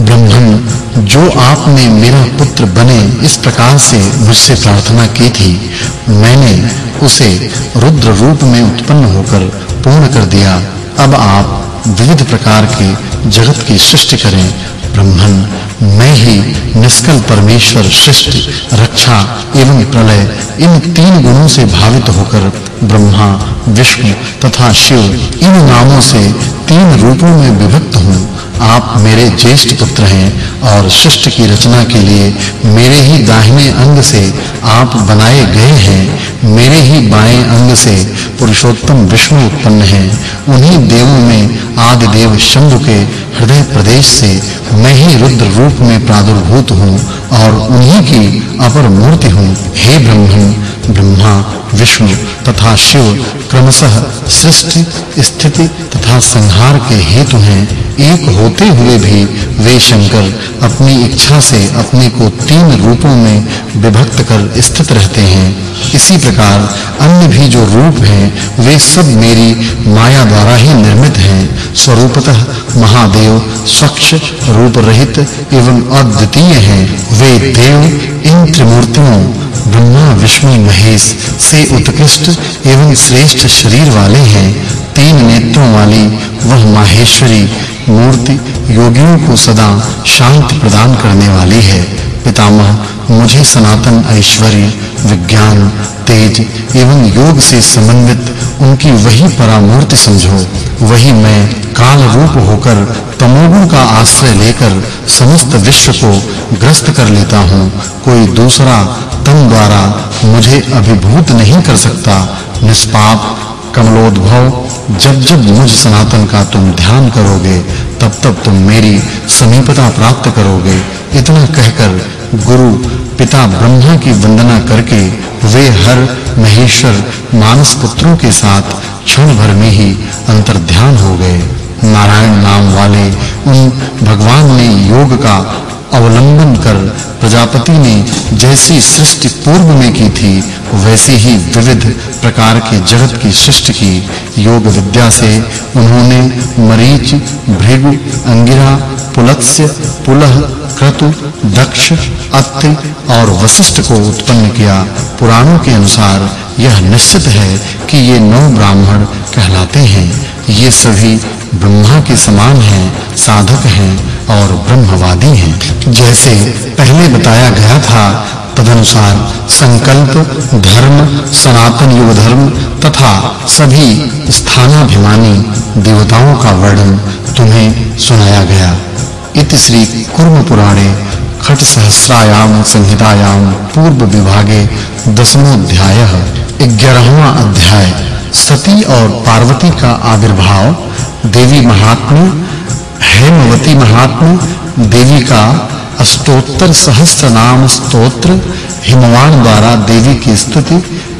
ब्रह्मन, जो आपने मेरा पुत्र बने, इस प्रकार से मुझसे प्रार्थना की थी। मैंने उसे रुद्र रूप में उत्पन्न होकर पूर्ण कर दिया। अब आप विविध प्रकार के जगत की सृष्टि करें ब्रह्मन मैं ही निष्कल परमेश्वर सृष्टि रक्षा एवं प्रलय, इन तीन गुणों से भावित होकर ब्रह्मा, विष्णु तथा शिव, इन नामों से तीन रूपों में विभक्त हूँ। आप मेरे ज्येष्ठ पुत्र हैं और सृष्टि की रचना के लिए मेरे ही दाहिने अंग से आप बनाए गए हैं। मेरे ही बाएँ अंग से पुरुषोत्तम विष्णु उत्पन्न हैं। उन्हीं देवों में आदि देव शंभु के हृदय प्रदेश से मैं ही रुद्र रूप में प्रादुर्भूत हूँ और उन्हीं की अपर मूर्ति हूँ। हे ब्रह्मन, ब्रह्मा, विष्णु तथा शिव क्रमशः सृष्टि, स्थिति तथा संहार के हेतु हैं, एक होते हुए भी वे शंकर अपनी इच्छा से अपने को तीन रूपों में विभक्त कर स्थित रहते हैं। इसी प्रकार अन्य भी जो रूप हैं, वे सब मेरी माया द्वारा ही निर्मित हैं। स्वरूपतः महादेव स्वच्छ रूप रहित एवं अद्वितीय हैं। वे देव इन त्रिमूर्तियों ब्रह्मा, विष्णु, महेश से उत्कृष्ट एवं श्रेष्ठ शरीर वाले हैं। तीन नेत्रों वाली वह माहेश्वरी मूर्ति योगियों को सदा शांति प्रदान करने वाली है। पितामह, मुझे सनातन ऐश्वर्य, विज्ञान, तेज एवं योग से समन्वित उनकी वही परामूर्ति समझो। वही मैं काल रूप होकर तमोगुण का आश्रय लेकर समस्त विश्व को ग्रस्त कर लेता हूँ। कोई दूसरा तम द्वारा मुझे अभिभूत नहीं कर सकता। निष्पाप कमलोद्भव, जब जब मुझ सनातन का तुम ध्यान करोगे, तब तब तुम मेरी समीपता प्राप्त करोगे। इतना कहकर गुरु पिता ब्रह्मा की वंदना करके, वे हर महेश्वर मानस पुत्रों के साथ क्षण भर में ही अंतर ध्यान हो गए। नारायण नाम वाले उन भगवान ने योग का अवलंबन कर प्रजापति ने जैसी सृष्टि पूर्व में की थी, वैसे ही विविध प्रकार के जगत की सृष्टि की योग विद्या से उन्होंने मरीच, भृगु, अंगिरा, पुलत्स्य, पुलह, क्रतु, दक्ष अत्रि और वशिष्ठ को उत्पन्न किया। पुराणों के अनुसार यह निश्चित है कि ये नौ ब्राह्मण कहलाते हैं। ये सभी ब्रह्मा के समान हैं, साधक हैं और ब्रह्मवादी हैं। जैसे पहले बताया गया था, तदनुसार संकल्प, धर्म, सनातन युग धर्म तथा सभी स्थानाभिमानी देवताओं का वर्णन तुम्हें सुनाया गया। इति श्री कुर्म पुराणे खट सहस्रायाम संहितायाम पूर्व विभागे दशमोध्यायः 11वां अध्याय, सती और पार्वती का आविर्भाव, देवी महात्म्य हेमवती महात्म्य देवी का अष्टोत्तर सहस्त्र नाम स्तोत्र, हिमवान द्वारा देवी की स्तुति,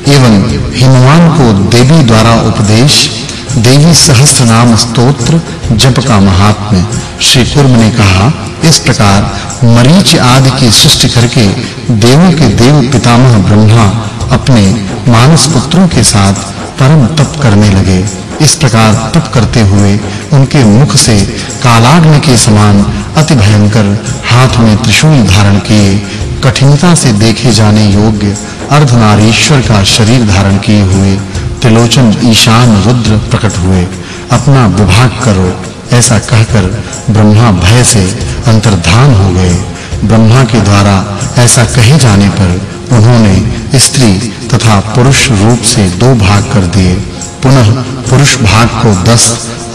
एवं हिमवान को देवी द्वारा उपदेश, देवी सहस्त्र नाम स्तोत्र, जप का महात्म्य। श्री कुर्म ने कहा, इस प्रकार मरीच आदि की सृष्टि करके देवों के देव पितामह ब्रह्मा अपने मानस पुत्रों के साथ परम तप करने लगे। इस प्रकार तप करते हुए उनके मुख से कालाग्नि के समान अति भयंकर हाथ में त्रिशूल धारण किए, कठिनता से देखे जाने योग्य अर्धनारीश्वर का शरीर धारण किए हुए त्रिलोचन ईशान रुद्र प्रकट हुए। अपना विभाग करो, ऐसा कहकर ब्रह्मा भय से अंतर्धान हो गए। ब्रह्मा के द्वारा ऐसा कहे जाने पर उन्होंने स्त्री तथा पुरुष रूप से दो भाग कर दिए। पुनः पुरुष भाग को दस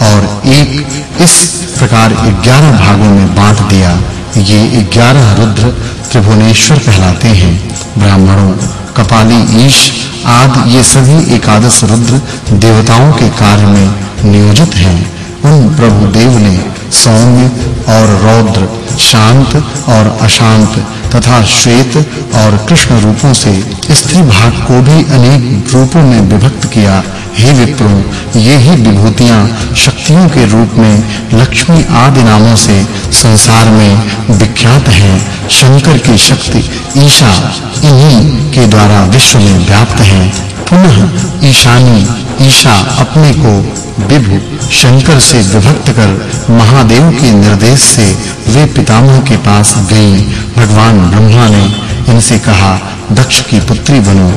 और एक इस प्रकार ग्यारह भागों में बांट दिया। ये ग्यारह रुद्र त्रिभुवनेश्वर कहलाते हैं। ब्राह्मणों, कपाली, ईश आदि ये सभी एकादश रुद्र देवताओं के कार्य में नियोजित हैं। उन प्रभु देव ने सौम्य और रौद्र, शांत और अशांत तथा श्वेत और कृष्ण रूपों से स्त्री भाग को भी अनेक रूपों में विभक्त किया। हे विप्रो, ये ही विभूतियाँ शक्तियों के रूप में लक्ष्मी आदि नामों से संसार में विख्यात हैं। शंकर की शक्ति ईशा इन्हीं के द्वारा विश्व में व्याप्त है। पुनः ईशानी, ईशा अपने को विभु, शंकर से विभक्त कर महादेव के निर्देश से वे पितामह के पास गईं। भगवान ब्रह्मा ने इनसे कहा, दक्ष की पुत्री बनो।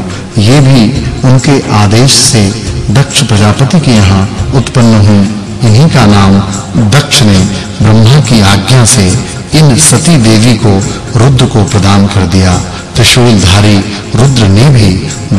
ये भी उनके आदेश से दक्ष प्रजापति के यहाँ उत्पन्न हुई। इन्हीं का नाम दक्ष ने ब्रह्मा की आज्ञा से इन सती देवी को रुद्र को प्रदान कर दिया। त्रिशूलधारी रुद्र ने भी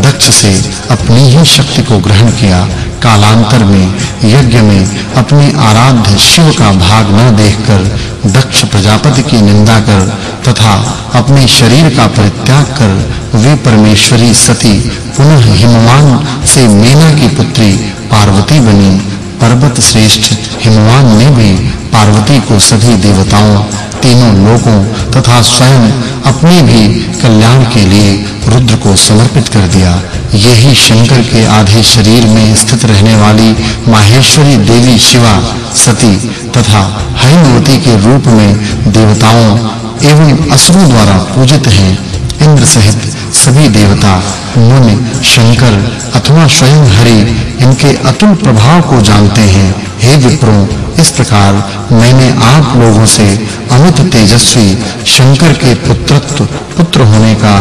दक्ष से अपनी ही शक्ति को ग्रहण किया। कालांतर में, यज्ञ में अपने आराध्य शिव का भाग न देखकर दक्ष प्रजापति की निंदा कर तथा अपने शरीर का परित्याग कर वे परमेश्वरी सती, पुनः हिमवान से मेना की पुत्री पार्वती बनी। पर्वत श्रेष्ठ हिमवान ने भी पार्वती को सभी देवताओं तीनों लोगों तथा स्वयं अपने भी कल्याण के लिए रुद्र को समर्पित कर दिया। यही शंकर के आधे शरीर में स्थित रहने वाली माहेश्वरी देवी शिवा, सती तथा हैमवती के रूप में देवताओं एवं असुरों द्वारा पूजित हैं। इंद्र सहित सभी देवता, मुनि, शंकर अथवा स्वयं हरि, इनके अतुल प्रभाव को जानते हैं। हे विप्रों इस प्रकार मैंने आप लोगों से अमित तेजस्वी, शंकर के पुत्रत्व, पुत्र होने का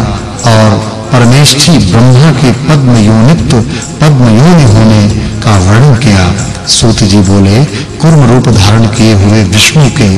और परमेष्ठी ब्रह्मा के पद्म योनित्व पद्म योनि होने का वर्णन किया। सूत जी बोले, कुर्म रूप धारण किए हुए विष्णु के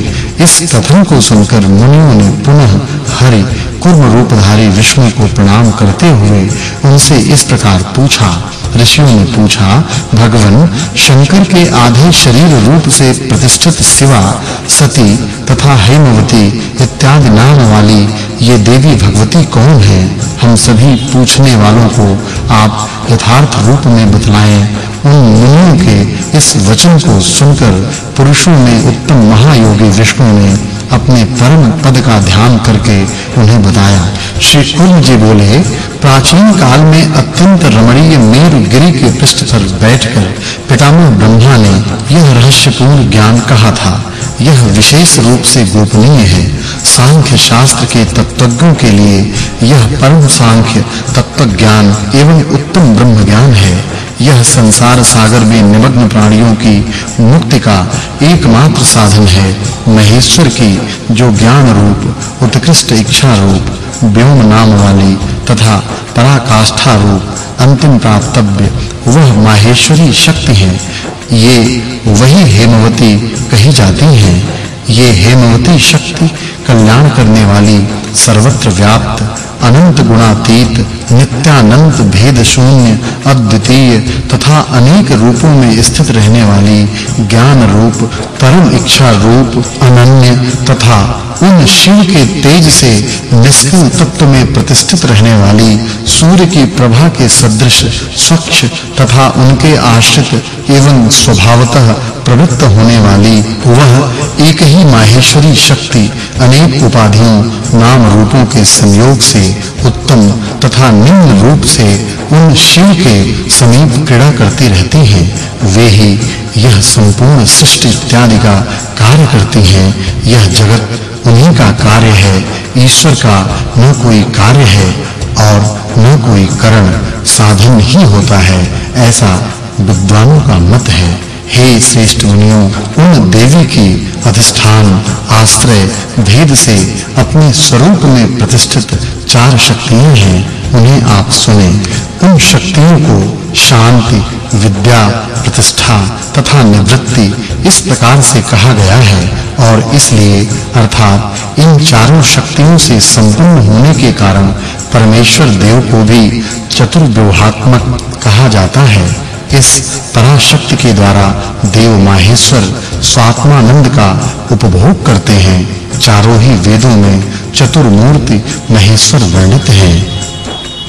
इस कथन को सुनकर मुनियों ने पुनः हरि कुर्म रूपधारी विष्णु को प्रणाम करते हुए उनसे इस प्रकार पूछा ऋषियों ने पूछा, भगवान, शंकर के आधे शरीर रूप से प्रतिष्ठित शिवा, सती तथा हेमवती इत्यादि नाम वाली ये देवी भगवती कौन है? हम सभी पूछने वालों को आप यथार्थ रूप में बतलाएँ। उन मुनियों के इस वचन को सुनकर पुरुषों में उत्तम महायोगी विष्णु ने अपने परम पद का ध्यान करके उन्हें बताया। श्री कुर्म जी बोले, प्राचीन काल में अत्यंत रमणीय मेरु गिरि के पृष्ठ पर बैठकर पितामह ब्रह्मा ने यह रहस्यपूर्ण ज्ञान कहा था। यह विशेष रूप से गोपनीय है। सांख्य शास्त्र के तत्वज्ञों के लिए यह परम सांख्य तत्व ज्ञान एवं उत्तम ब्रह्म ज्ञान है। यह संसार सागर में निमग्न प्राणियों की मुक्ति का एकमात्र साधन है महेश्वर की, जो ज्ञान रूप, उत्कृष्ट इच्छा रूप, व्योम नाम वाली तथा पराकाष्ठा रूप, अंतिम प्राप्तव्य, वह माहेश्वरी शक्ति है। ये वही हेमवती कही जाती हैं। ये हेमवती शक्ति, कल्याण करने वाली सर्वत्र व्याप्त, अनंत गुणातीत, नित्यानंत भेद शून्य, अद्वितीय तथा अनेक रूपों में स्थित रहने वाली ज्ञान रूप, परम इच्छा रूप, अनन्य तथा उन शिव के तेज से निष्कल तत्व में प्रतिष्ठित रहने वाली सूर्य की प्रभा के सदृश, स्वच्छ तथा उनके आश्रित एवं स्वभावतः प्रवृत्त होने वाली वह एक ही माहेश्वरी शक्ति अनेक उपाधियों नाम रूपों के संयोग से उत्तम तथा निम्न रूप से उन शिव के समीप क्रीड़ा करती रहती हैं। वे ही यह संपूर्ण सृष्टि इत्यादि का कार्य करती हैं। यह जगत उन्हीं का कार्य है। ईश्वर का न कोई कार्य है और न कोई करण, साधन ही होता है। ऐसा विद्वानों का मत है। हे श्रेष्ठ मुनियों, उन देवी की अधिष्ठान, आश्रय, भेद से अपने स्वरूप में प्रतिष्ठित चार शक्तियाँ हैं, उन्हें आप सुने। उन शक्तियों को शांति, विद्या, प्रतिष्ठा तथा निवृत्ति इस प्रकार से कहा गया है और इसलिए, अर्थात, इन चारों शक्तियों से संपन्न होने के कारण परमेश्वर देव को भी चतुर्व्यूहात्मक कहा जाता है। इस पराशक्ति के द्वारा देव माहेश्वर स्वात्मानंद का उपभोग करते हैं। चारों ही वेदों में चतुर्मूर्ति महेश्वर वर्णित हैं।